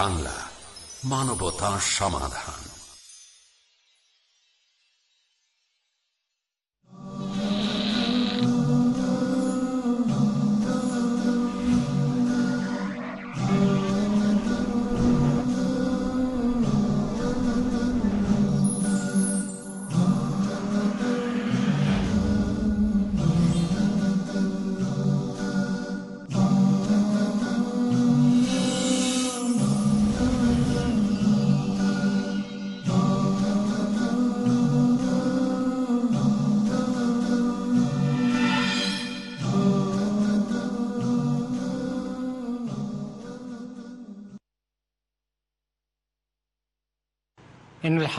বাংলা মানবতা সমাধান।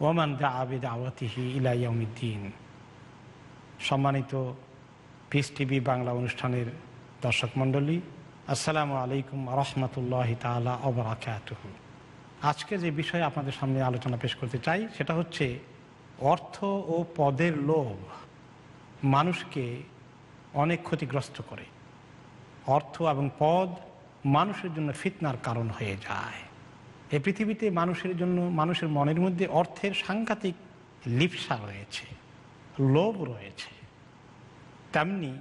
ওমান দা আবেদ আওয়াতিহি ইলা ইয়মিদ্দিন সম্মানিত পিস টিভি বাংলা অনুষ্ঠানের দর্শক মণ্ডলী, আসসালামু আলাইকুম রহমতুল্লাহ তালা অবরাকাত আজকে যে বিষয়ে আপনাদের সামনে আলোচনা পেশ করতে চাই, সেটা হচ্ছে অর্থ ও পদের লোভ মানুষকে অনেক ক্ষতিগ্রস্ত করে। অর্থ এবং পদ মানুষের জন্য ফিতনার কারণ হয়ে যায়। এই পৃথিবীতে মানুষের জন্য, মানুষের মনের মধ্যে অর্থের সাংঘাতিক লিপসা রয়েছে, লোভ রয়েছে। তেমনি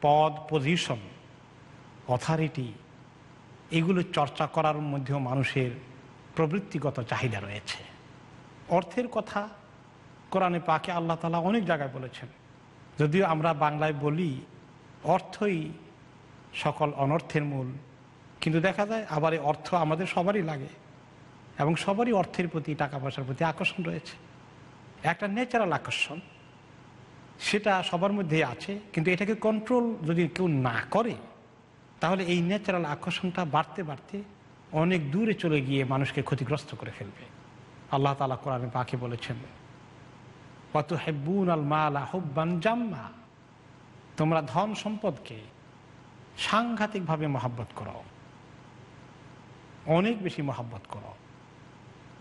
পদ পজিশন অথরিটি এগুলো চর্চা করার মধ্যেও মানুষের প্রবৃত্তিগত চাহিদা রয়েছে। অর্থের কথা কোরআনে পাকে আল্লাহ তালা অনেক জায়গায় বলেছেন। যদিও আমরা বাংলায় বলি, অর্থই সকল অনর্থের মূল কিন্তু দেখা যায় আবার এই অর্থ আমাদের সবারই লাগে এবং সবারই অর্থের প্রতি টাকা পয়সার প্রতি আকর্ষণ রয়েছে। একটা ন্যাচারাল আকর্ষণ, সেটা সবার মধ্যে আছে, কিন্তু এটাকে কন্ট্রোল যদি কেউ না করে, তাহলে এই ন্যাচারাল আকর্ষণটা বাড়তে বাড়তে অনেক দূরে চলে গিয়ে মানুষকে ক্ষতিগ্রস্ত করে ফেলবে। আল্লাহ তালা কোরআনে পাখি বলেছেন কত হেব্বুন আল মাল আহ্বান জাম্মা তোমরা ধন সম্পদকে সাংঘাতিকভাবে মহাব্বত করো। অনেক বেশি মহাব্বত করো।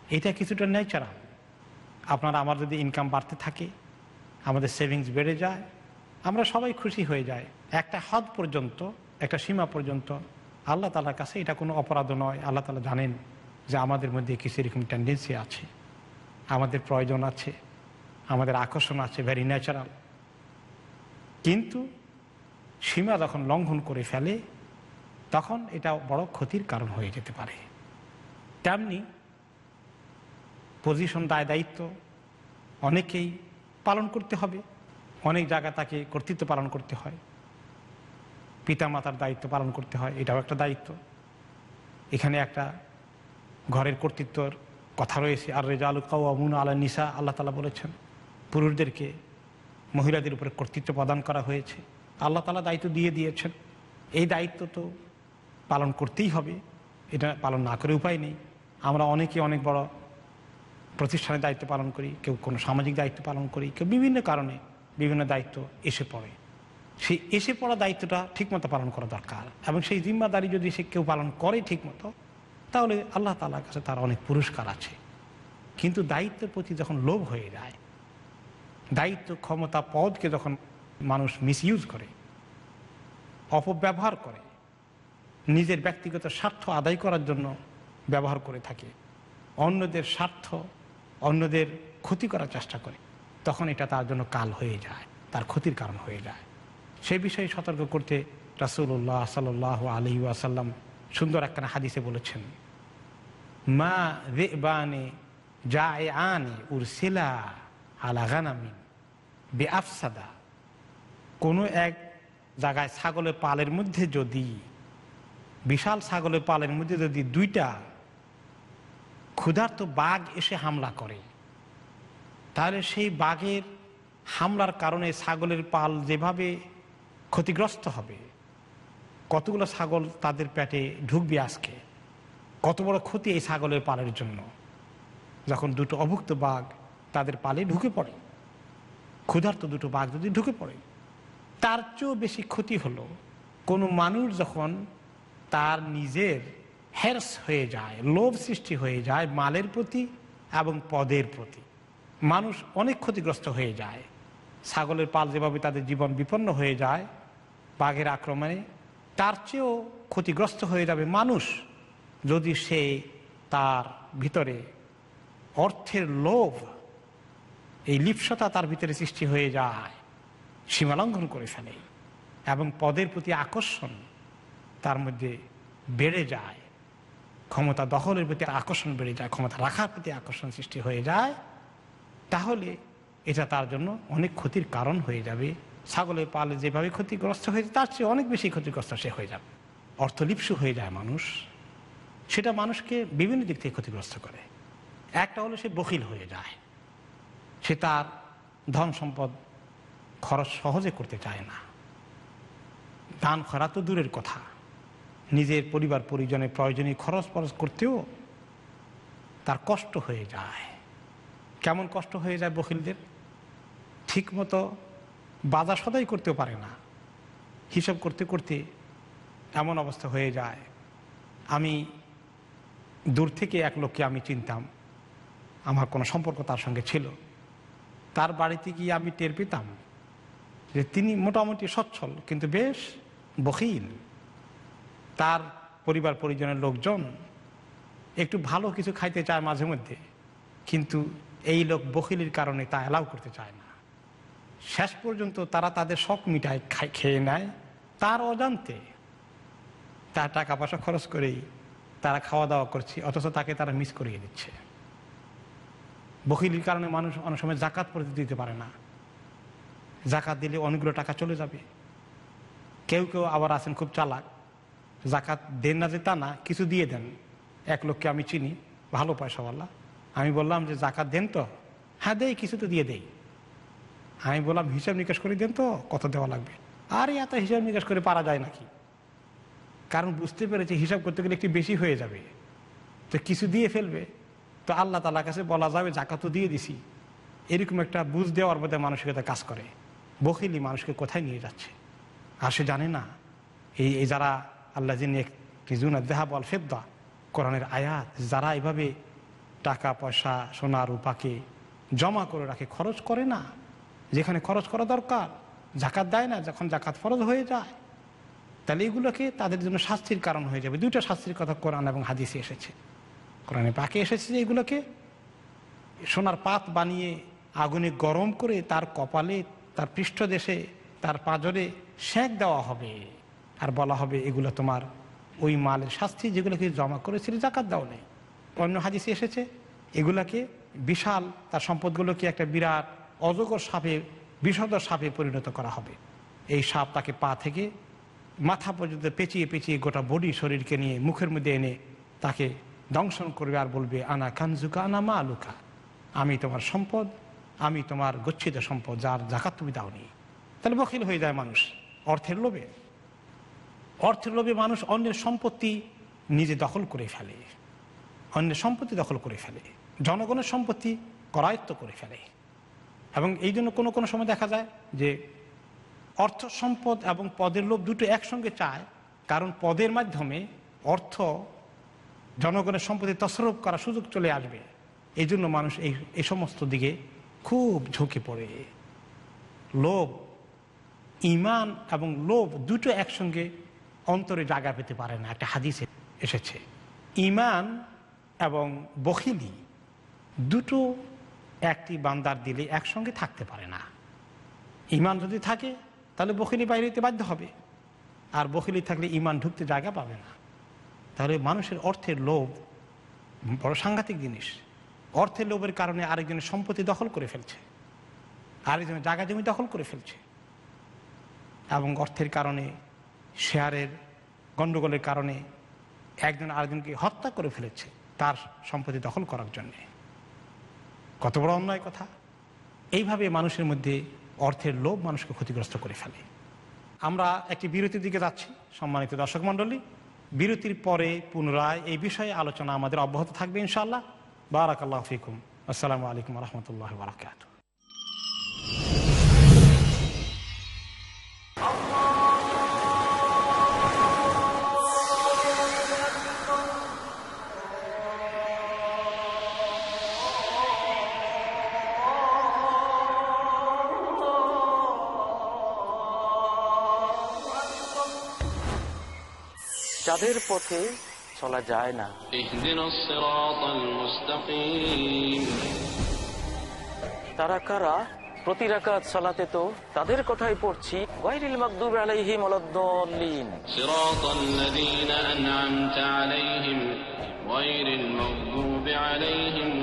এটা কিছুটা ন্যাচারাল আপনার, আমার যদি ইনকাম বাড়তে থাকে, আমাদের সেভিংস বেড়ে যায়, আমরা সবাই খুশি হয়ে যায় একটা হদ পর্যন্ত, একটা সীমা পর্যন্ত, আল্লাহ তালার কাছে এটা কোনো অপরাধ নয়। আল্লাহ তালা জানেন যে আমাদের মধ্যে কিছু এরকম টেন্ডেন্সি আছে। আমাদের প্রয়োজন আছে। আমাদের আকর্ষণ আছে ভেরি ন্যাচারাল কিন্তু সীমা যখন লঙ্ঘন করে ফেলে তখন এটা বড় ক্ষতির কারণ হয়ে যেতে পারে। তেমনি পজিশন দায় দায়িত্ব অনেকেই পালন করতে হবে। অনেক জায়গা তাকে কর্তৃত্ব পালন করতে হয়। পিতামাতার দায়িত্ব পালন করতে হয়, এটাও একটা দায়িত্ব। এখানে একটা ঘরের কর্তৃত্বর কথা রয়েছে আর রেজা আলু কাউমুন আল্লাহ নিসা আল্লাহ তালা বলেছেন। পুরুষদেরকে মহিলাদের উপরে কর্তৃত্ব প্রদান করা হয়েছে। আল্লাহ তালা দায়িত্ব দিয়ে দিয়েছেন। এই দায়িত্ব তো পালন করতেই হবে। এটা পালন না করে উপায় নেই। আমরা অনেকে অনেক বড় প্রতিষ্ঠানের দায়িত্ব পালন করি, কেউ কোনো সামাজিক দায়িত্ব পালন করি, কেউ বিভিন্ন কারণে বিভিন্ন দায়িত্ব এসে পড়ে। সেই এসে পড়া দায়িত্বটা ঠিকমতো পালন করা দরকার এবং সেই জিম্মাদারি যদি সে কেউ পালন করে ঠিকমতো, তাহলে আল্লাহ তালার কাছে তার অনেক পুরস্কার আছে। কিন্তু দায়িত্বের প্রতি যখন লোভ হয়ে যায়, দায়িত্ব ক্ষমতা পদকে যখন মানুষ মিসইউজ করে, অপব্যবহার করে নিজের ব্যক্তিগত স্বার্থ আদায় করার জন্য ব্যবহার করে থাকে। অন্যদের স্বার্থ অন্যদের ক্ষতি করার চেষ্টা করে। তখন এটা তার জন্য কাল হয়ে যায়, তার ক্ষতির কারণ হয়ে যায়। সেই বিষয়ে সতর্ক করতে রাসুল্লাহ সাল আলহি আসাল্লাম সুন্দর একখানা হাদিসে বলেছেন, মা রে বানে যা এ আনে উরসিলা আলা গানামিন বে আফসাদা কোনো এক জায়গায় ছাগলের পালের মধ্যে যদি বিশাল ছাগলের পালের মধ্যে যদি দুইটা ক্ষুধার্ত বাঘ এসে হামলা করে, তাহলে সেই বাঘের হামলার কারণে ছাগলের পাল যেভাবে ক্ষতিগ্রস্ত হবে, কতগুলো ছাগল তাদের পেটে ঢুকবে আজকে? কত বড় ক্ষতি এই ছাগলের পালের জন্য? যখন দুটো অভুক্ত বাঘ তাদের পালে ঢুকে পড়ে, ক্ষুধার্ত দুটো বাঘ যদি ঢুকে পড়ে, তার চেয়েও বেশি ক্ষতি হলো কোনো মানুষ যখন তার নিজের হ্যারস হয়ে যায়, লোভ সৃষ্টি হয়ে যায় মালের প্রতি এবং পদের প্রতি। মানুষ অনেক ক্ষতিগ্রস্ত হয়ে যায়। ছাগলের পাল যেভাবে তাদের জীবন বিপন্ন হয়ে যায়, বাঘের আক্রমণে, তার চেয়েও ক্ষতিগ্রস্ত হয়ে যাবে মানুষ যদি সে তার ভিতরে অর্থের লোভ, এই লিপ্সতা তার ভিতরে সৃষ্টি হয়ে যায়, সীমালঙ্ঘন করে ফেলে এবং পদের প্রতি আকর্ষণ তার মধ্যে বেড়ে যায়, ক্ষমতা দখলের প্রতি আকর্ষণ বেড়ে যায়, ক্ষমতা রাখার প্রতি আকর্ষণ সৃষ্টি হয়ে যায়, তাহলে এটা তার জন্য অনেক ক্ষতির কারণ হয়ে যাবে। ছাগলের পালে যেভাবে ক্ষতিগ্রস্ত হয়েছে, তার চেয়ে অনেক বেশি ক্ষতিগ্রস্ত সে হয়ে যাবে। অর্থলিপ্সু হয়ে যায় মানুষ। সেটা মানুষকে বিভিন্ন দিক থেকে ক্ষতিগ্রস্ত করে। একটা হলো সে বকিল হয়ে যায়। সে তার ধন সম্পদ খরচ সহজে করতে চায় না। দান খরা তো দূরের কথা। নিজের পরিবার পরিজনের প্রয়োজনীয় খরচ ফরচ করতেও তার কষ্ট হয়ে যায়। কেমন কষ্ট হয়ে যায় বকিলদের ঠিকমতো বাজার সদাই করতেও পারে না। হিসাব করতে করতে এমন অবস্থা হয়ে যায়। আমি দূর থেকে এক লোককে আমি চিনতাম। আমার কোনো সম্পর্ক তার সঙ্গে ছিল। তার বাড়িতে গিয়ে আমি টের পেতাম যে তিনি মোটামুটি সচ্ছল, কিন্তু বেশ বকিল তার পরিবার পরিজনের লোকজন একটু ভালো কিছু খাইতে চায় মাঝে মধ্যে, কিন্তু এই লোক বকিলির কারণে তা অ্যালাউ করতে চায় না। শেষ পর্যন্ত তারা তাদের শখ মিটায় খাই খেয়ে নেয়। তার অজান্তে তার টাকা পয়সা খরচ করেই তারা খাওয়া দাওয়া করছে, অথচ তাকে তারা মিস করিয়ে দিচ্ছে। বকিলির কারণে মানুষ অনেক সময় জাকাত পড়তে দিতে পারে না। জাকাত দিলে অনেকগুলো টাকা চলে যাবে। কেউ কেউ আবার আছেন খুব চালাক। জাকাত দেন না যে তা না, কিছু দিয়ে দেন। এক লোককে আমি চিনি, ভালো পয়সাওয়ালা। আমি বললাম যে জাকাত দেন তো? হ্যাঁ দেই, কিছু তো দিয়ে দেই। আমি বললাম, হিসাব নিকাশ করে দেন তো, কত দেওয়া লাগবে? আরে, এত হিসাব নিকাশ করে পারা যায় নাকি? কারণ বুঝতে পেরেছে, হিসাব করতে গেলে একটু বেশি হয়ে যাবে। তো কিছু দিয়ে ফেলবে। তো আল্লাহ তালার কাছে বলা যাবে জাকাতও দিয়ে দিছি। এরকম একটা বুঝ দেওয়ার মধ্যে মানসিকতা কাজ করে। বকিলি মানুষকে কোথায় নিয়ে যাচ্ছে? আর সে জানে না, এই এই যারা আল্লাহ যিনি কিজুন দেহা বল ফেদ্দা কোরআনের আয়াত, যারা এভাবে টাকা পয়সা সোনা রূপাকে জমা করে রাখে, খরচ করে না। যেখানে খরচ করা দরকার জাকাত দেয় না, যখন জাকাত ফরজ হয়ে যায়। তাহলে এগুলোকে তাদের জন্য শাস্তির কারণ হয়ে যাবে। দুইটা শাস্তির কথা কোরআন এবং হাদিসে এসেছে। কোরআনে পাকে এসেছে যে এগুলোকে সোনার পাত বানিয়ে আগুনে গরম করে তার কপালে, তার পৃষ্ঠদেশে, তার পাঁজরে সেঁক দেওয়া হবে। আর বলা হবে এগুলো তোমার ওই মালের শাস্তি যেগুলোকে জমা করেছিল জাকাত দাও নেই। অন্য হাদিসে এসেছে, এগুলাকে বিশাল, তার সম্পদগুলোকে একটা বিরাট অজগর সাপে বিষধর সাপে পরিণত করা হবে। এই সাপ তাকে পা থেকে মাথা পর্যন্ত পেঁচিয়ে পেঁচিয়ে গোটা বডি শরীরকে নিয়ে মুখের মধ্যে এনে তাকে দংশন করবে আর বলবে, আনা কানজুকা, আনা মা আলুকা আমি তোমার সম্পদ, আমি তোমার গচ্ছিত সম্পদ, যার জাকাত তুমি দাওনি। তাহলে বকিল হয়ে যায় মানুষ অর্থের লোভে। অর্থের লোভে মানুষ অন্যের সম্পত্তি নিজে দখল করে ফেলে। অন্যের সম্পত্তি দখল করে ফেলে। জনগণের সম্পত্তি করায়ত্ত করে ফেলে। এবং এই জন্য কোনো কোনো সময় দেখা যায় যে অর্থ সম্পদ এবং পদের লোভ দুটো একসঙ্গে চায়, কারণ পদের মাধ্যমে অর্থ জনগণের সম্পত্তি তসরফ করার সুযোগ চলে আসবে। এই জন্য মানুষ এই এই সমস্ত দিকে খুব ঝুঁকে পড়ে। লোভ, ইমান এবং লোভ দুটো একসঙ্গে অন্তরে জায়গা পেতে পারে না, একটা হাদিসে এসেছে। ইমান এবং বখিলি দুটো একটি বান্দার দিলে একসঙ্গে থাকতে পারে না। ইমান যদি থাকে, তাহলে বখিলি বাইরে হইতে বাধ্য হবে। আর বখিলি থাকলে ইমান ঢুকতে জায়গা পাবে না। তাহলে মানুষের অর্থের লোভ বড় সাংঘাতিক জিনিস। অর্থের লোভের কারণে আরেকজনের সম্পত্তি দখল করে ফেলছে। আরেকজনের জায়গা জমি দখল করে ফেলছে। এবং অর্থের কারণে শেয়ারের গণ্ডগোলের কারণে একজন আরেকজনকে হত্যা করে ফেলেছে তার সম্পত্তি দখল করার জন্যে। কত বড় অন্যায় কথা। এইভাবে মানুষের মধ্যে অর্থের লোভ মানুষকে ক্ষতিগ্রস্ত করে ফেলে। আমরা একটি বিরতির দিকে যাচ্ছি, সম্মানিত দর্শক মণ্ডলী। বিরতির পরে পুনরায় এই বিষয়ে আলোচনা আমাদের অব্যাহত থাকবে ইনশাআল্লাহ। বারাকাল্লাহ ফিকুম। আসসালামু আলাইকুম রহমতুল্লাহ বারাকাত যাদের পথে চলা যায় না। তারা কারা? প্রতি রাকাত চলাতে তো তাদের কথাই পড়ছি। গায়রিল মাগদুব আলাইহিম আলাদ-দাল্লিন সিরাতাল লাযীনা আন'আমতা আলাইহিম গায়রিল মাগদুব আলাইহিম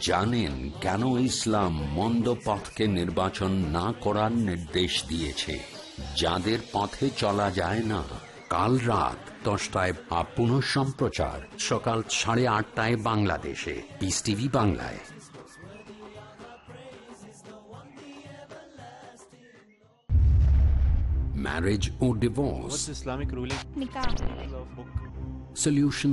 জানেন কেন ইসলাম মন্দ পথকে নির্বাচন না করার নির্দেশ দিয়েছে। যাদের পথে চলা যায় না কাল রাত দশটায় বা পুনঃ সম্প্রচার সকাল সাড়ে আটটায় বাংলাদেশে। পিস টিভি বাংলায়। Marriage or divorce, What's Islamic ruling? Nikah. solution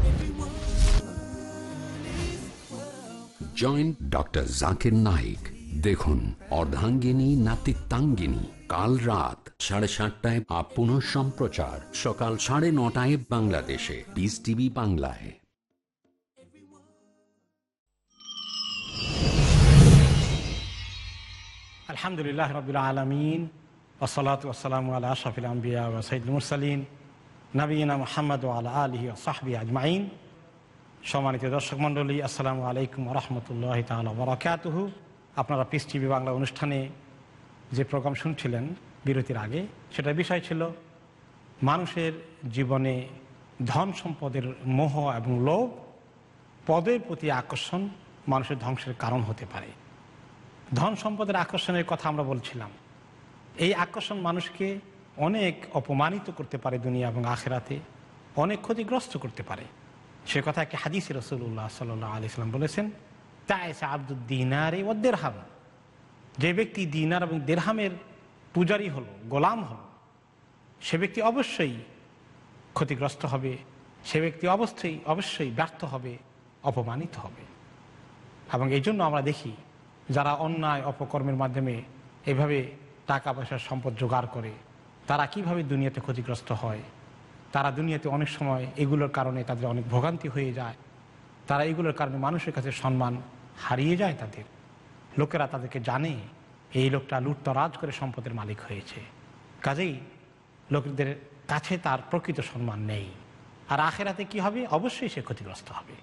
Joint doctor Zakir Naik দেখুন, অর্ধাঙ্গিনী, নাতিত্বাঙ্গিনী, কাল রাত সাড়ে সাতটায় আপ পুনঃ সম্প্রচার। সকাল সাড়ে নটায় বাংলাদেশে। বিস টিভি বাংলায়। আলহামদুলিল্লাহ রবিল আলমিন ওসলাত ওসালাম আল্লাহ আশাফিল আম্বিয়া ও সঈদুল মুরসালিন নবীনা মোহাম্মদ আল্লাহ আলহি ও সাহবি আজমাইন। সম্মানিত দর্শক মণ্ডলী, আসসালামু আলাইকুম রহমতুল্লাহ তালা আপনারা পিস টিভি বাংলা অনুষ্ঠানে যে প্রোগ্রাম শুনছিলেন বিরতির আগে, সেটার বিষয় ছিল মানুষের জীবনে ধন সম্পদের মোহ এবং লোভ পদের প্রতি আকর্ষণ মানুষের ধ্বংসের কারণ হতে পারে। ধন সম্পদের আকর্ষণের কথা আমরা বলছিলাম। এই আকর্ষণ মানুষকে অনেক অপমানিত করতে পারে দুনিয়া এবং আখেরাতে, অনেক ক্ষতিগ্রস্ত করতে পারে। সে কথা একটি হাদিস রসুল্লাহ সাল্লাহ আলি সাল্লাম বলেছেন? তাইসা আব্দুল দিনারে ও দেড়হাম যে ব্যক্তি দিনার এবং দেড়হামের পূজারি হলো, গোলাম হলো, সে ব্যক্তি অবশ্যই ক্ষতিগ্রস্ত হবে, সে ব্যক্তি অবশ্যই অবশ্যই ব্যর্থ হবে, অপমানিত হবে। এবং এই জন্য আমরা দেখি যারা অন্যায় অপকর্মের মাধ্যমে এভাবে টাকা পয়সার সম্পদ জোগাড় করে, তারা কীভাবে দুনিয়াতে ক্ষতিগ্রস্ত হয়? তারা দুনিয়াতে অনেক সময় এগুলোর কারণে তাদের অনেক ভোগান্তি হয়ে যায়। তারা এগুলোর কারণে মানুষের কাছে সম্মান হারিয়ে যায় তাদের। লোকেরা তাদেরকে জানে, এই লোকটা লুটতরাজ করে সম্পদের মালিক হয়েছে। কাজেই লোকদের কাছে তার প্রকৃত সম্মান নেই। আর আখেরাতে কি হবে? অবশ্যই সে ক্ষতিগ্রস্ত হবে।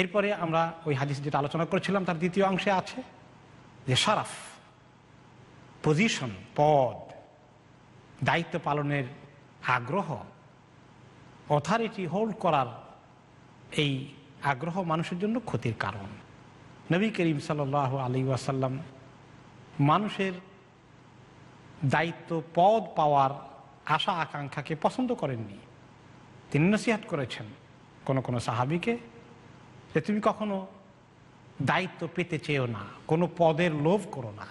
এরপরে আমরা ওই হাদিস যেটা আলোচনা করেছিলাম, তার দ্বিতীয় অংশে আছে যে সারাফ পজিশন পদ, দায়িত্ব পালনের আগ্রহ অথরিটি হোল্ড করার এই আগ্রহ মানুষের জন্য ক্ষতির কারণ। নবী করিম সাল আলী ওয়াসাল্লাম মানুষের দায়িত্ব, পদ পাওয়ার আশা, আকাঙ্ক্ষাকে পছন্দ করেননি। তিনি নসিহাত করেছেন কোন কোনো সাহাবিকে যে তুমি কখনো দায়িত্ব পেতে চেয়েও না, কোনো পদের লোভ করো না,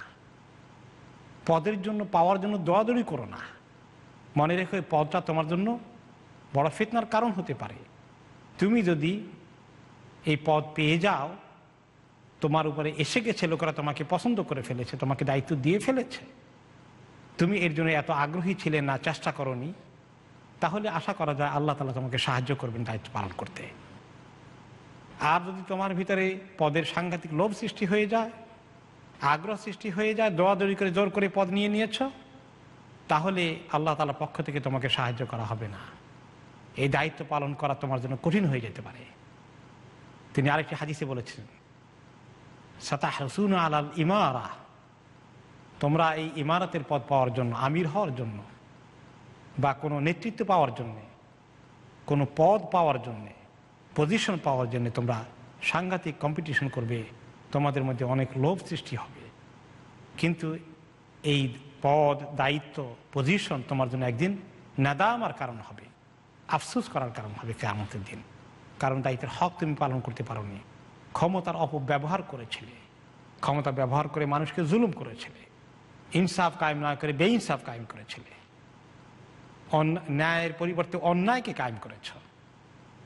পদের জন্য, পাওয়ার জন্য দৌড়াদৌড়ি করো না। মনে রেখো পদটা তোমার জন্য বড় ফিতনার কারণ হতে পারে। তুমি যদি এই পদ পেয়ে যাও, তোমার উপরে এসে গেছে, লোকেরা তোমাকে পছন্দ করে ফেলেছে, তোমাকে দায়িত্ব দিয়ে ফেলেছে। তুমি এর জন্য এত আগ্রহী ছিলে না, চেষ্টা করনি, তাহলে আশা করা যায় আল্লাহ তালা তোমাকে সাহায্য করবেন দায়িত্ব পালন করতে। আর যদি তোমার ভিতরে পদের সাংঘাতিক লোভ সৃষ্টি হয়ে যায়, আগ্রহ সৃষ্টি হয়ে যায় দৌড়াদৌড়ি করে জোর করে পদ নিয়ে নিয়েছ, তাহলে আল্লাহ তালা পক্ষ থেকে তোমাকে সাহায্য করা হবে না। এই দায়িত্ব পালন করা তোমার জন্য কঠিন হয়ে যেতে পারে। তিনি আরেকটি হাদিসে বলেছেন সাতাহ রসুন আলাল ইমারা। তোমরা এই ইমারতের পদ পাওয়ার জন্য, আমির হওয়ার জন্য, বা কোনো নেতৃত্ব পাওয়ার জন্যে, কোনো পদ পাওয়ার জন্যে পজিশন পাওয়ার জন্য তোমরা সাংঘাতিক কম্পিটিশন করবে, তোমাদের মধ্যে অনেক লোভ সৃষ্টি হবে। কিন্তু এই পদ, দায়িত্ব পজিশন তোমার জন্য একদিন নাদামার কারণ হবে। আফসোস করার কারণ হবে কেয়ামতের দিন। কারণ দায়িত্বের হক তুমি পালন করতে পারোনি। ক্ষমতার অপব্যবহার করেছিলে। ক্ষমতা ব্যবহার করে মানুষকে জুলুম করেছিলে। ইনসাফ কায়েম না করে বেইনসাফ কায়েম করেছিলে। ন্যায়ের পরিবর্তে অন্যায়কে কায়েম করেছ।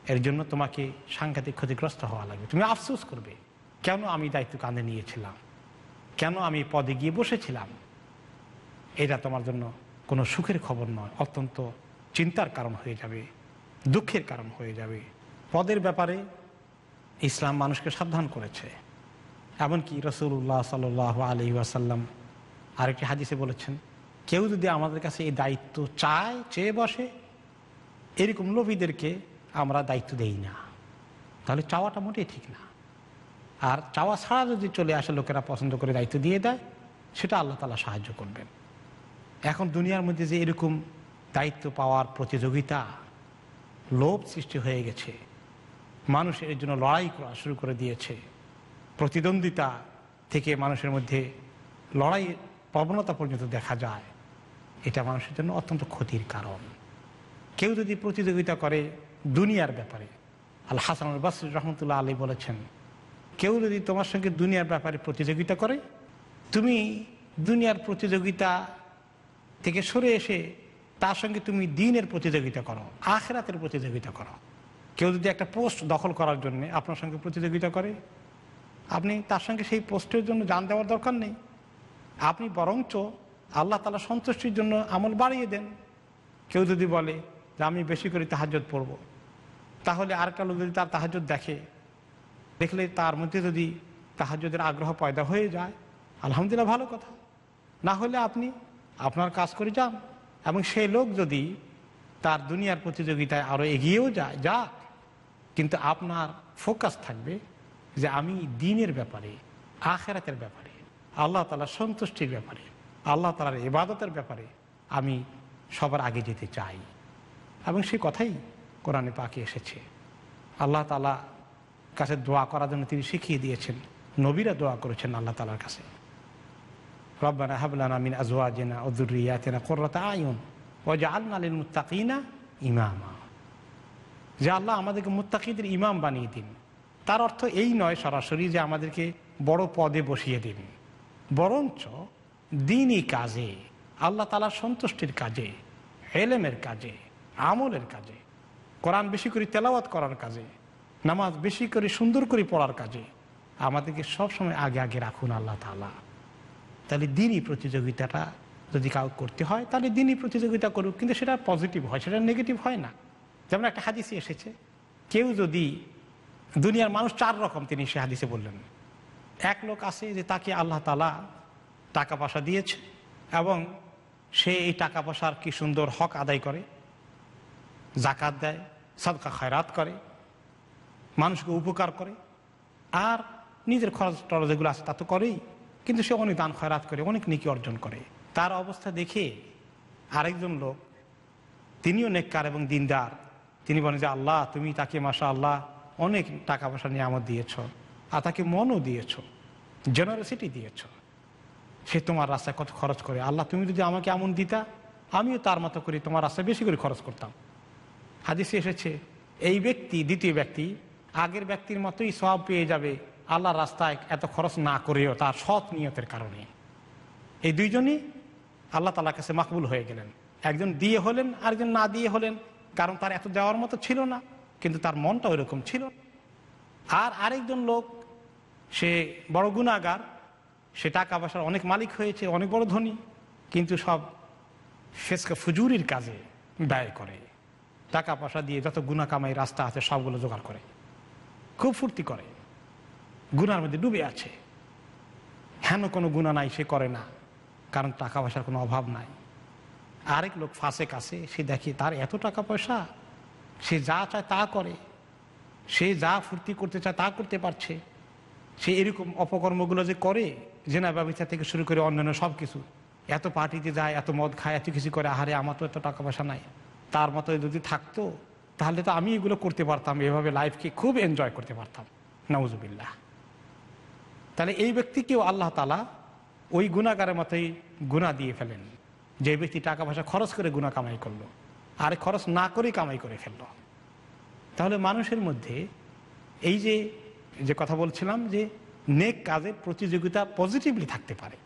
এর জন্য তোমাকে সাংঘাতিক ক্ষতিগ্রস্ত হওয়া লাগবে। তুমি আফসোস করবে, কেন আমি দায়িত্ব কাঁধে নিয়েছিলাম? কেন আমি পদে গিয়ে বসেছিলাম? এটা তোমার জন্য কোনো সুখের খবর নয়, অত্যন্ত চিন্তার কারণ হয়ে যাবে। দুঃখের কারণ হয়ে যাবে। পদের ব্যাপারে ইসলাম মানুষকে সাবধান করেছে। এমনকি রসুল্লাহ সাল আলি ওয়াসাল্লাম আরেকটি হাদিসে বলেছেন, কেউ যদি আমাদের কাছে এই দায়িত্ব চায়, চেয়ে বসে, এরকম লোভীদেরকে আমরা দায়িত্ব দেই না। তাহলে চাওয়াটা মোটেই ঠিক না। আর চাওয়া ছাড়া যদি চলে আসে লোকেরা পছন্দ করে দায়িত্ব দিয়ে দেয়, সেটা আল্লাহ তালা সাহায্য করবেন। এখন দুনিয়ার মধ্যে যে এরকম দায়িত্ব পাওয়ার প্রতিযোগিতা লোভ সৃষ্টি হয়ে গেছে। মানুষ এর জন্য লড়াই করা শুরু করে দিয়েছে। প্রতিদ্বন্দ্বিতা থেকে মানুষের মধ্যে লড়াই প্রবণতা পর্যন্ত দেখা যায়। এটা মানুষের জন্য অত্যন্ত ক্ষতির কারণ। কেউ যদি প্রতিযোগিতা করে দুনিয়ার ব্যাপারে, আল হাসান বাসর রহমতুল্লাহ আলী বলেছেন, কেউ যদি তোমার সঙ্গে দুনিয়ার ব্যাপারে প্রতিযোগিতা করে, তুমি দুনিয়ার প্রতিযোগিতা থেকে সরে এসে তার সঙ্গে তুমি দিনের প্রতিযোগিতা করো, আখরাতের প্রতিযোগিতা করো। কেউ যদি একটা পোস্ট দখল করার জন্য আপনার সঙ্গে প্রতিযোগিতা করে, আপনি তার সঙ্গে সেই পোস্টের জন্য জান দেওয়ার দরকার নেই। আপনি বরঞ্চ আল্লাহ তালা সন্তুষ্টির জন্য আমল বাড়িয়ে দেন। কেউ যদি বলে যে আমি বেশি করে তাহাজত পড়ব, তাহলে আর কালো যদি তার তাহাজত দেখে, দেখলে তার মধ্যে যদি তাহাজদের আগ্রহ পয়দা হয়ে যায়, আলহামদুলিল্লাহ ভালো কথা। না হলে আপনি আপনার কাজ করে যান। এবং সেই লোক যদি তার দুনিয়ার প্রতিযোগিতায় আরও এগিয়েও যায়, যাক, কিন্তু আপনার ফোকাস থাকবে যে আমি দিনের ব্যাপারে, আখেরাতের ব্যাপারে, আল্লাহ তালার সন্তুষ্টির ব্যাপারে, আল্লাহ তালার ইবাদতের ব্যাপারে আমি সবার আগে যেতে চাই। এবং সেই কথাই কোরআনে পাকে এসেছে। আল্লাহ তালা কাছে দোয়া করার জন্য তিনি শিখিয়ে দিয়েছেন, নবীরা দোয়া করেছেন আল্লাহ তালার কাছে। রব্বানা হাবলানা মিন আজওয়াজিনা ও দুরিয়াতিনা কোররাতা আয়ুন ও জাআলনা লিল মুত্তাকিনা ইমামা যে আল্লাহ আমাদেরকে মুত্তাকিদের ইমাম বানিয়ে দিন। তার অর্থ এই নয় সরাসরি যে আমাদেরকে বড় পদে বসিয়ে দিন। বরঞ্চ দিনই কাজে, আল্লাহ তালার সন্তুষ্টির কাজে, এলেমের কাজে, আমলের কাজে, কোরআন বেশি করে তেলাওয়াত করার কাজে, নামাজ বেশি করে সুন্দর করে পড়ার কাজে, আমাদেরকে সবসময় আগে আগে রাখুন আল্লাহ তালা তাহলে দিনই প্রতিযোগিতাটা যদি কাউ করতে হয়, তাহলে দিনই প্রতিযোগিতা করুক। কিন্তু সেটা পজিটিভ হয়, সেটা নেগেটিভ হয় না। যেমন একটা হাদিসে এসেছে, কেউ যদি দুনিয়ার মানুষ চার রকম, তিনি সে হাদিসে বললেন। এক লোক আছে যে তাকে আল্লাহ তালা টাকা পয়সা দিয়েছে এবং সে এই টাকা পয়সার কি সুন্দর হক আদায় করে জাকাত দেয়, সদকা খয়রাত করে, মানুষকে উপকার করে, আর নিজের খরচ টরচ যেগুলো আছে তা তো করেই। কিন্তু সে অনেক দান খয়রাত করে, অনেক নিকি অর্জন করে। তার অবস্থা দেখে আরেকজন লোক, তিনিও নেককার এবং দিনদার। তিনি বলেন যে, আল্লাহ, তুমি তাকে মাসা আল্লাহ অনেক টাকা পয়সা নিয়ে আমার দিয়েছ আর তাকে মনও দিয়েছ জেনারেসিটি দিয়েছ। সে তোমার রাস্তায় কত খরচ করে। আল্লাহ, তুমি যদি আমাকে এমন দিতা, আমিও তার মতো করে তোমার রাস্তায় বেশি করে খরচ করতাম। হাদিসে এসেছে, এই ব্যক্তি, দ্বিতীয় ব্যক্তি, আগের ব্যক্তির মতোই সব পেয়ে যাবে। আল্লাহর রাস্তায় এত খরচ না করেও তার সৎ নিয়তের কারণে। এই দুইজনই আল্লাহ তালার কাছে মাকবুল হয়ে গেলেন। একজন দিয়ে হলেন, আরেকজন না দিয়ে হলেন। কারণ তার এত দেওয়ার মতো ছিল না, কিন্তু তার মনটা ওইরকম ছিল। আর আরেকজন লোক, সে বড় গুণাগার সে টাকা পয়সার অনেক মালিক হয়েছে, অনেক বড় ধনী, কিন্তু সব শেষকে ফুজুরির কাজে ব্যয় করে। টাকা পয়সা দিয়ে যত গুণা কামাই রাস্তা আছে, সবগুলো জোগাড় করে। খুব ফুর্তি করে। গুনার মধ্যে ডুবে আছে। হেন কোনো গুণা নাই সে করে না? কারণ টাকা পয়সার কোনো অভাব নাই। আরেক লোক ফাঁসে কাছে সে দেখে তার এত টাকা পয়সা, সে যা চায় তা করে। সে যা ফুর্তি করতে চায় তা করতে পারছে। সে এরকম অপকর্মগুলো যে করে, জেনা ব্যবস্থা থেকে শুরু করে অন্যান্য সব কিছু এত পার্টিতে যায়, এত মদ খায়, এত কিছু করে, আহারে আমার তো এত টাকা পয়সা নাই। তার মতো যদি থাকতো, তাহলে তো আমি এগুলো করতে পারতাম, এভাবে লাইফকে খুব এনজয় করতে পারতাম। নওয়াজুবিল্লাহ তাহলে এই ব্যক্তিকেও আল্লাহ তালা ওই গুণাগারের মতোই গুণা দিয়ে ফেলেন। যে ব্যক্তি টাকা পয়সা খরচ করে গুণা কামাই করল আর খরচ না করেই কামাই করে ফেলল। তাহলে মানুষের মধ্যে এই যে যে কথা বলছিলাম যে নেক কাজের প্রতিযোগিতা পজিটিভলি থাকতে পারে।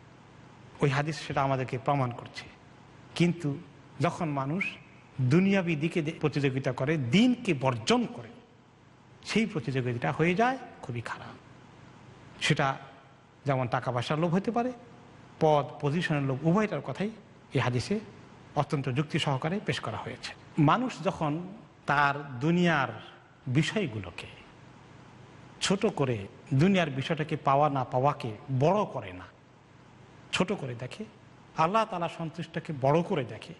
ওই হাদিস সেটা আমাদেরকে প্রমাণ করছে। কিন্তু যখন মানুষ দুনিয়াবি দিকে প্রতিযোগিতা করে, দিনকে বর্জন করে, সেই প্রতিযোগিতাটা হয়ে যায় খুবই খারাপ। সেটা যেমন টাকা পয়সার লোভ হতে পারে, পদ পজিশনের লোভ, উভয়টার কথাই এই হাদিসে অত্যন্ত যুক্তি সহকারে পেশ করা হয়েছে। মানুষ যখন তার দুনিয়ার বিষয়গুলোকে ছোট করে, দুনিয়ার বিষয়টাকে পাওয়া না পাওয়াকে বড় করে না, ছোট করে দেখে, আল্লাহ তালা সন্তুষ্টকে বড় করে দেখে,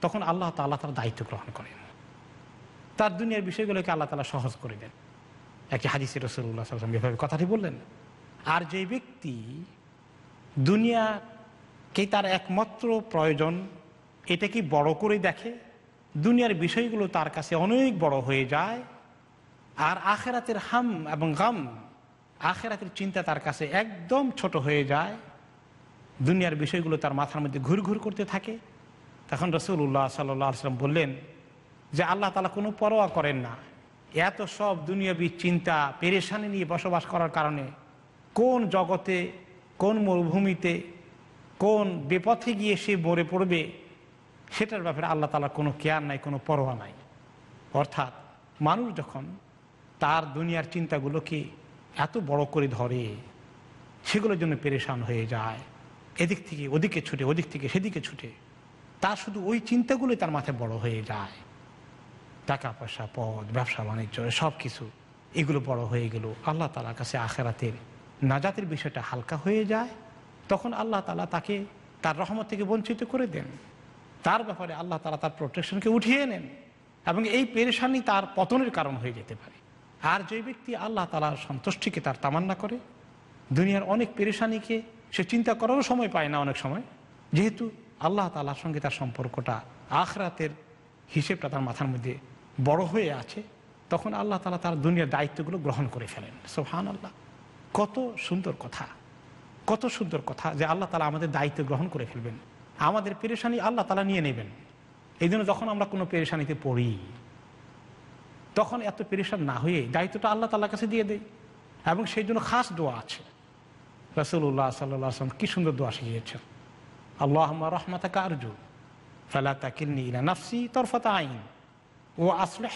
তখন আল্লাহ তাল্লাহ তার দায়িত্ব গ্রহণ করেন। তার দুনিয়ার বিষয়গুলোকে আল্লাহ তালা সহজ করে দেন। একটি হাদিসের রসুল্লাহ সাল্লাম এভাবে কথাটি বললেন আর যে ব্যক্তি দুনিয়াকে তার একমাত্র প্রয়োজন এটাকে বড় করে দেখে? দুনিয়ার বিষয়গুলো তার কাছে অনেক বড় হয়ে যায়। আর আখেরাতের হাম এবং গাম, আখেরাতের চিন্তা তার কাছে একদম ছোট হয়ে যায়। দুনিয়ার বিষয়গুলো তার মাথার মধ্যে ঘুর ঘুর করতে থাকে। তখন রসুল্লাহ সাল্লাম বললেন যে, আল্লাহ তালা কোনো পরোয়া করেন না। এত সব দুনিয়াবী চিন্তা, পেরেশানি নিয়ে বসবাস করার কারণে কোন জগতে, কোন মরুভূমিতে, কোন বেপথে গিয়ে সে মরে পড়বে, সেটার ব্যাপারে আল্লাহ তালা কোনো কেয়ার নাই, কোনো পরোয়া নাই। অর্থাৎ মানুষ যখন তার দুনিয়ার চিন্তাগুলোকে এত বড় করে ধরে, সেগুলোর জন্য পেরেশান হয়ে যায়। এদিক থেকে ওদিকে ছুটে, ওদিক থেকে সেদিকে ছুটে। তার শুধু ওই চিন্তাগুলোই তার মাথায় বড় হয়ে যায়। টাকা পয়সা, পদ, ব্যবসা, বাণিজ্য সব কিছু এগুলো বড় হয়ে গেল আল্লাহ তালার কাছে আখেরাতের নাজাতের বিষয়টা হালকা হয়ে যায়, তখন আল্লাহ তালা তাকে তার রহমত থেকে বঞ্চিত করে দেন। তার ব্যাপারে আল্লাহ তালা তার প্রোটেকশনকে উঠিয়ে নেন এবং এই পেরেশানি তার পতনের কারণ হয়ে যেতে পারে। আর যে ব্যক্তি আল্লাহ তালার সন্তুষ্টিকে তার তামান্না করে, দুনিয়ার অনেক পেরেশানিকে সে চিন্তা করারও সময় পায় না অনেক সময়, যেহেতু আল্লাহ তালার সঙ্গে তার সম্পর্কটা আখরাতের হিসেবটা তার মাথার মধ্যে বড় হয়ে আছে, তখন আল্লাহ তালা তার দুনিয়ার দায়িত্বগুলো গ্রহণ করে ফেলেন। সোহান আল্লাহ কত সুন্দর কথা, কত সুন্দর কথা যে আল্লাহ তালা আমাদের দায়িত্ব গ্রহণ করে ফেলবেন। আমাদের পেরেশানি আল্লাহ তালা নিয়ে নেবেন। এই জন্য যখন আমরা কোনো পেরেশানিতে পড়ি, তখন এত পেরেশান না হয়ে দায়িত্বটা আল্লাহ তাল্লাহ কাছে দিয়ে দেয় এবং সেই জন্য খাস দোয়া আছে। রসুল্লাহ সাল্লাহ আসলাম কি সুন্দর দোয়া শিখিয়েছেন। আল্লাহ রহমাতাকা আরজু, ফালা তাকিলনি ইলা নাফসি তরফাতা আইন ও আসলে।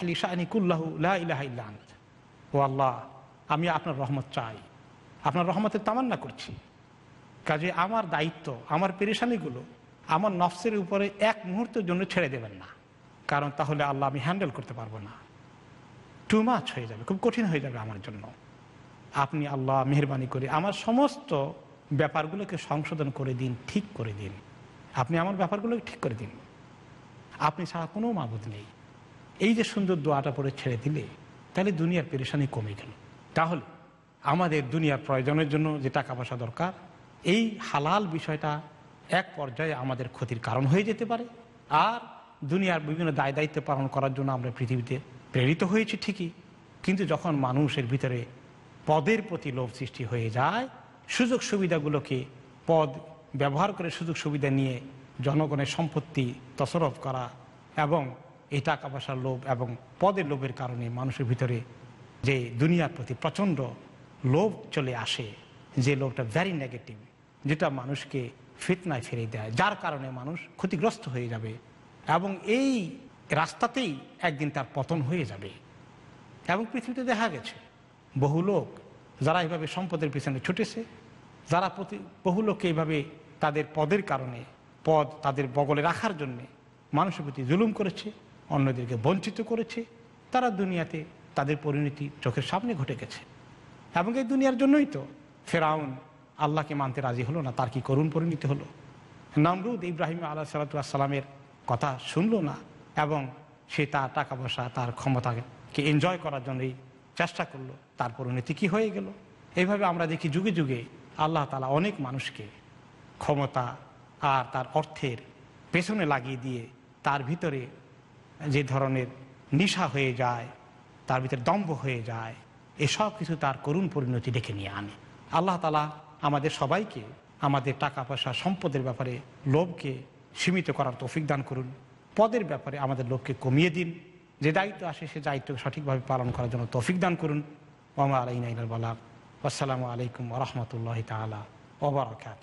ও আল্লাহ, আমি আপনার রহমত চাই। আপনার রহমতের তামান্না করছি। কাজে আমার দায়িত্ব, আমার পেরেশানিগুলো আমার নফসের উপরে এক মুহূর্তের জন্য ছেড়ে দেবেন না। কারণ তাহলে আল্লাহ আমি হ্যান্ডেল করতে পারব না। টু মাছ হয়ে যাবে, খুব কঠিন হয়ে যাবে আমার জন্য। আপনি আল্লাহ মেহরবানি করে আমার সমস্ত ব্যাপারগুলোকে সংশোধন করে দিন, ঠিক করে দিন। আপনি আমার ব্যাপারগুলোকে ঠিক করে দিন। আপনি ছাড়া কোনো মাবুদ নেই। এই যে সুন্দর দোয়াটা পরে ছেড়ে দিলে, তাহলে দুনিয়ার পেরেশানি কমে গেল। তাহলে আমাদের দুনিয়ার প্রয়োজনের জন্য যে টাকা পয়সা দরকার, এই হালাল বিষয়টা এক পর্যায়ে আমাদের ক্ষতির কারণ হয়ে যেতে পারে। আর দুনিয়ার বিভিন্ন দায় দায়িত্ব পালন করার জন্য আমরা পৃথিবীতে প্রেরিত হয়েছি ঠিকই, কিন্তু যখন মানুষের ভিতরে পদের প্রতি লোভ সৃষ্টি হয়ে যায়, সুযোগ সুবিধাগুলোকে পদ ব্যবহার করে সুযোগ সুবিধা নিয়ে জনগণের সম্পত্তি তসরফ করা এবং এই টাকা পয়সার লোভ এবং পদের লোভের কারণে মানুষের ভিতরে যে দুনিয়ার প্রতি প্রচণ্ড লোভ চলে আসে, যে লোভটা ভ্যারি নেগেটিভ যেটা মানুষকে ফিতনায় ফিরে দেয়, যার কারণে মানুষ ক্ষতিগ্রস্ত হয়ে যাবে এবং এই রাস্তাতেই একদিন তার পতন হয়ে যাবে। এবং পৃথিবীতে দেখা গেছে, বহু লোক যারা এইভাবে সম্পদের পিছনে ছুটেছে, যারা প্রতি, বহু লোককে এইভাবে তাদের পদের কারণে, পদ তাদের বগলে রাখার জন্যে মানুষের প্রতি জুলুম করেছে, অন্যদেরকে বঞ্চিত করেছে, তারা দুনিয়াতে তাদের পরিণতি চোখের সামনে ঘটে গেছে। এবং এই দুনিয়ার জন্যই তো। ফেরাউন আল্লাহকে মানতে রাজি হলো না, তার কি করুণ পরিণতি হলো? নমরুদ ইব্রাহিম আল্লাহ সাল্লাতামের কথা শুনলো না এবং সে তার টাকা পয়সা তার ক্ষমতাকে এনজয় করার জন্যই চেষ্টা করল, তার পরিণতি কী হয়ে গেল? এইভাবে আমরা দেখি যুগে যুগে আল্লাহ তালা অনেক মানুষকে ক্ষমতা আর তার অর্থের পেছনে লাগিয়ে দিয়ে তার ভিতরে যে ধরনের নিশা হয়ে যায়, তার ভিতরে দম্ভ হয়ে যায় এসব কিছু তার করুণ পরিণতি ডেকে নিয়ে আনে। আল্লাহ তালা আমাদের সবাইকে, আমাদের টাকা পয়সা সম্পদের ব্যাপারে লোভকে সীমিত করার তৌফিক দান করুন। পদের ব্যাপারে আমাদের লোভকে কমিয়ে দিন। যে দায়িত্ব আসে, সে দায়িত্ব সঠিকভাবে পালন করার জন্য তৌফিক দান করুন। ওমা আলাইনাইনাল বালাক আসসালামু আলাইকুম রহমতুল্লাহ তালা ওবরাকাত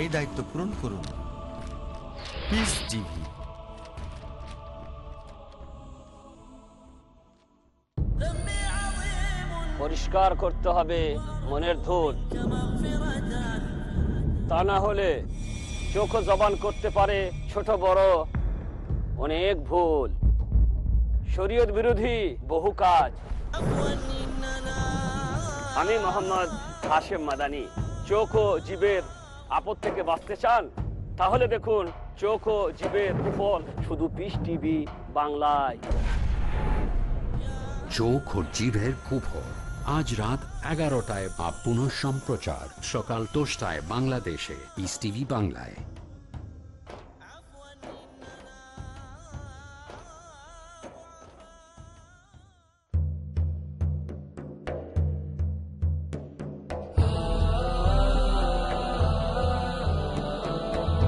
এই দায়িত্ব পূরণ করুন। পরিষ্কার করতে হবে মনের ধূল। তা না হলে চোখ জবান করতে পারে ছোট বড় অনেক ভুল। শরীয়ত বিরোধী বহু কাজ। আমি মোহাম্মদ হাশেম মাদানি, চোখ ও জীবের আপদ থেকে বাঁচতে চান, তাহলে দেখুন চোখ ও জীবের কুফল শুধু পিস টিভি বাংলায়। চোখ ও জীবের কুফল। আজ রাত এগারোটায় বা পুনঃ সম্প্রচার সকাল দশটায় বাংলাদেশে ইস টিভি বাংলায়।